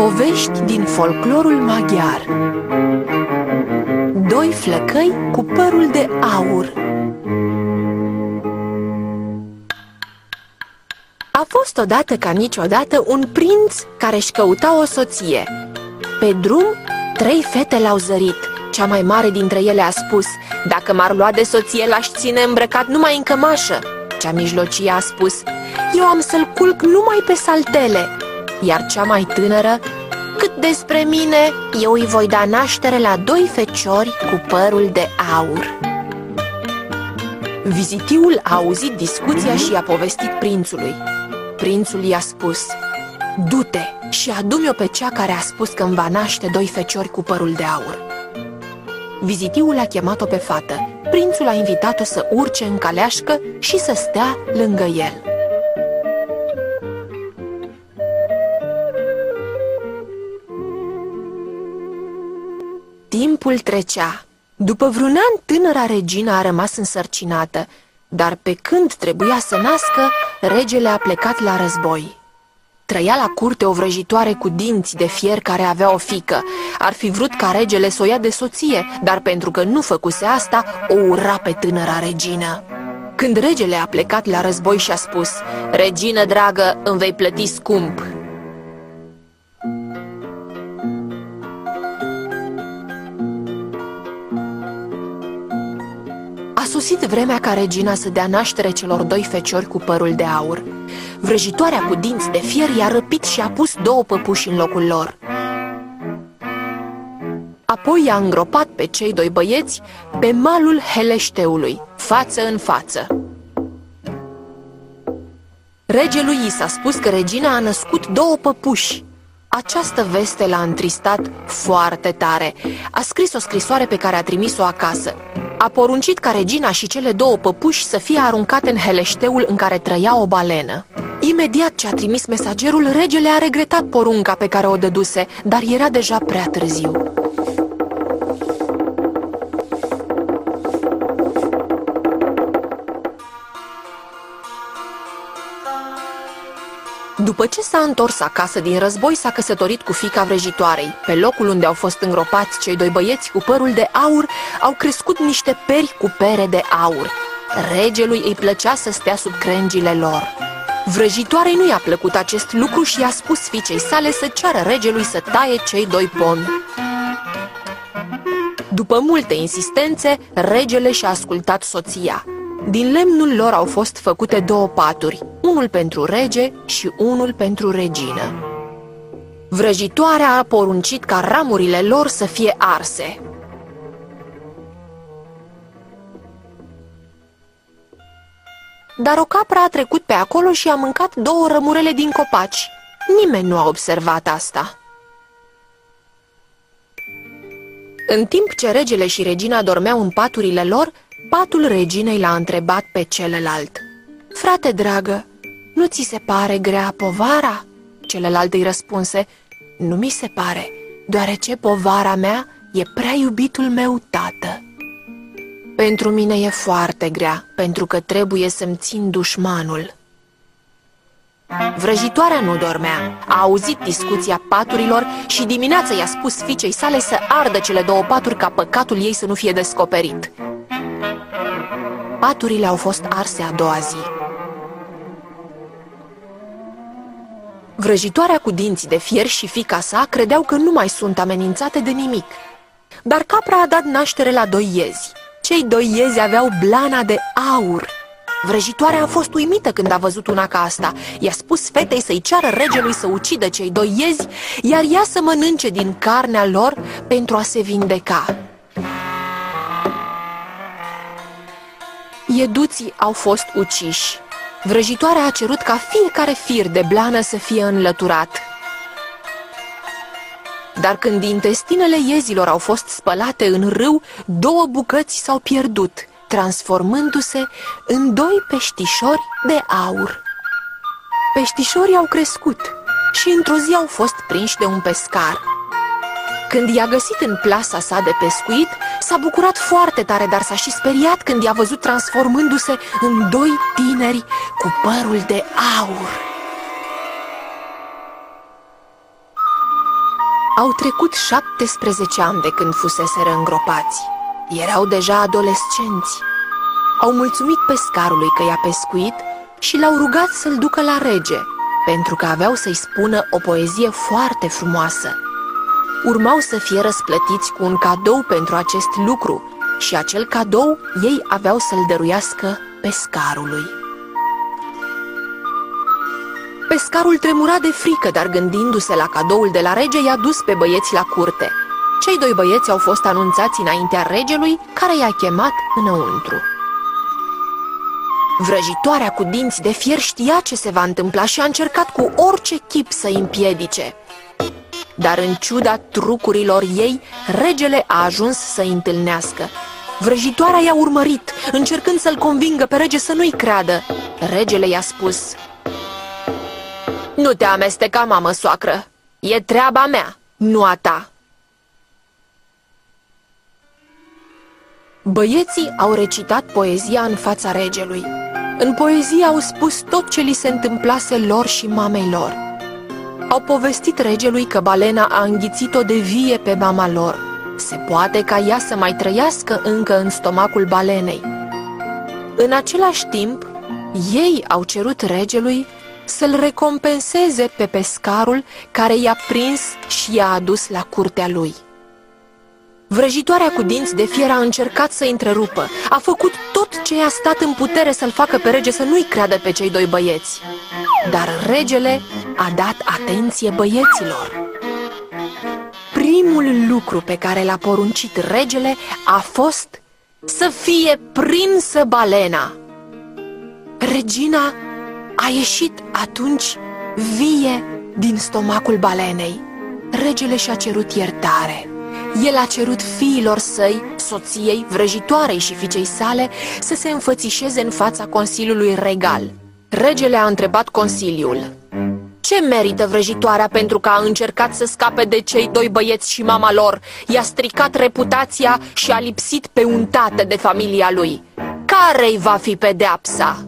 Povești din folclorul maghiar Doi flăcăi cu părul de aur A fost odată ca niciodată un prinț care își căuta o soție. Pe drum, trei fete l-au zărit. Cea mai mare dintre ele a spus, dacă m-ar lua de soție, l-aș ține îmbrăcat numai în cămașă. Cea mijlocie a spus, eu am să-l culc numai pe saltele. Iar cea mai tânără, cât despre mine, eu îi voi da naștere la doi feciori cu părul de aur. Vizitiul a auzit discuția și i-a povestit prințului. Prințul i-a spus, du-te și adu-mi-o pe cea care a spus că îmi va naște doi feciori cu părul de aur. Vizitiul a chemat-o pe fată. Prințul a invitat-o să urce în caleașcă și să stea lângă el. Timpul trecea. După vreun an, tânăra regină a rămas însărcinată, dar pe când trebuia să nască, regele a plecat la război. Trăia la curte o vrăjitoare cu dinți de fier care avea o fică. Ar fi vrut ca regele să o ia de soție, dar pentru că nu făcuse asta, o ura pe tânăra regină. Când regele a plecat la război și a spus, Regină dragă, îmi vei plăti scump, A sosit vremea ca regina să dea naștere celor doi feciori cu părul de aur. Vrăjitoarea cu dinți de fier i-a răpit și a pus două păpuși în locul lor. Apoi i-a îngropat pe cei doi băieți pe malul Heleșteului, față în față. Regelui i s-a spus că regina a născut două păpuși. Această veste l-a întristat foarte tare. A scris o scrisoare pe care a trimis-o acasă a poruncit ca regina și cele două păpuși să fie aruncate în heleșteul în care trăia o balenă. Imediat ce a trimis mesagerul, regele a regretat porunca pe care o dăduse, dar era deja prea târziu. După ce s-a întors acasă din război, s-a căsătorit cu fica vrăjitoarei. Pe locul unde au fost îngropați cei doi băieți cu părul de aur, au crescut niște peri cu pere de aur. Regelui îi plăcea să stea sub crengile lor. Vrăjitoarei nu i-a plăcut acest lucru și i-a spus fiicei sale să ceară regelui să taie cei doi pomi. După multe insistențe, regele și-a ascultat soția. Din lemnul lor au fost făcute două paturi, unul pentru rege și unul pentru regină. Vrăjitoarea a poruncit ca ramurile lor să fie arse. Dar o capră a trecut pe acolo și a mâncat două rămurele din copaci. Nimeni nu a observat asta. În timp ce regele și regina dormeau în paturile lor, patul reginei l-a întrebat pe celălalt. Frate dragă, nu ți se pare grea povara?" Celălalt îi răspunse, Nu mi se pare, deoarece povara mea e prea iubitul meu tată." Pentru mine e foarte grea, pentru că trebuie să-mi țin dușmanul." Vrăjitoarea nu dormea. A auzit discuția paturilor și dimineața i-a spus fiicei sale să ardă cele două paturi ca păcatul ei să nu fie descoperit. Paturile au fost arse a doua zi. Vrăjitoarea cu dinții de fier și fica sa credeau că nu mai sunt amenințate de nimic. Dar capra a dat naștere la doi iezi. Cei doi iezi aveau blana de aur. Vrăjitoarea a fost uimită când a văzut una ca asta. I-a spus fetei să-i ceară regelui să ucidă cei doi iezi, iar ea să mănânce din carnea lor pentru a se vindeca. Ieduții au fost uciși. Vrăjitoarea a cerut ca fiecare fir de blană să fie înlăturat. Dar când intestinele iezilor au fost spălate în râu, două bucăți s-au pierdut, transformându-se în doi peștișori de aur. Peștișorii au crescut și într-o zi au fost prinși de un pescar. Când i-a găsit în plasa sa de pescuit, s-a bucurat foarte tare, dar s-a și speriat când i-a văzut transformându-se în doi tineri cu părul de aur. Au trecut 17 ani de când fuseseră îngropați. Erau deja adolescenți. Au mulțumit pescarului că i-a pescuit și l-au rugat să-l ducă la rege, pentru că aveau să-i spună o poezie foarte frumoasă. Urmau să fie răsplătiți cu un cadou pentru acest lucru și acel cadou ei aveau să-l dăruiască pescarului. Pescarul tremura de frică, dar gândindu-se la cadoul de la rege, i-a dus pe băieți la curte. Cei doi băieți au fost anunțați înaintea regelui, care i-a chemat înăuntru. Vrăjitoarea cu dinți de fier știa ce se va întâmpla și a încercat cu orice chip să-i împiedice. Dar în ciuda trucurilor ei, regele a ajuns să-i întâlnească. Vrăjitoarea i-a urmărit, încercând să-l convingă pe rege să nu-i creadă. Regele i-a spus Nu te amesteca, mamă soacră, e treaba mea, nu a ta Băieții au recitat poezia în fața regelui În poezie au spus tot ce li se întâmplase lor și mamei lor Au povestit regelui că balena a înghițit-o de vie pe mama lor se poate ca ea să mai trăiască încă în stomacul balenei. În același timp, ei au cerut regelui să-l recompenseze pe pescarul care i-a prins și i-a adus la curtea lui. Vrăjitoarea cu dinți de fier a încercat să întrerupă. A făcut tot ce i-a stat în putere să-l facă pe rege să nu-i creadă pe cei doi băieți. Dar regele a dat atenție băieților primul lucru pe care l-a poruncit regele a fost să fie prinsă balena. Regina a ieșit atunci vie din stomacul balenei. Regele și-a cerut iertare. El a cerut fiilor săi, soției, vrăjitoarei și fiicei sale să se înfățișeze în fața Consiliului Regal. Regele a întrebat Consiliul. Ce merită vrăjitoarea pentru că a încercat să scape de cei doi băieți și mama lor? I-a stricat reputația și a lipsit pe un tată de familia lui. Care-i va fi pedeapsa?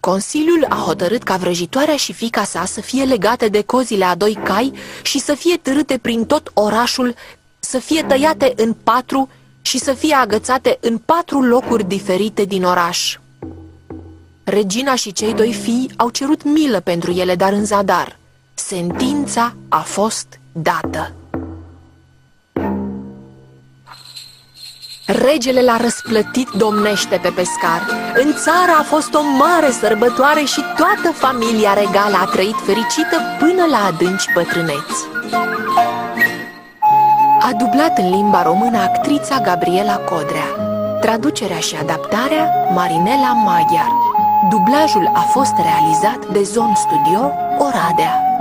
Consiliul a hotărât ca vrăjitoarea și fica sa să fie legate de cozile a doi cai și să fie târâte prin tot orașul, să fie tăiate în patru și să fie agățate în patru locuri diferite din oraș. Regina și cei doi fii au cerut milă pentru ele, dar în zadar. Sentința a fost dată. Regele l-a răsplătit domnește pe pescar. În țară a fost o mare sărbătoare și toată familia regală a trăit fericită până la adânci bătrâneți. A dublat în limba română actrița Gabriela Codrea. Traducerea și adaptarea Marinela Maghiar. Dublajul a fost realizat de Zone Studio Oradea.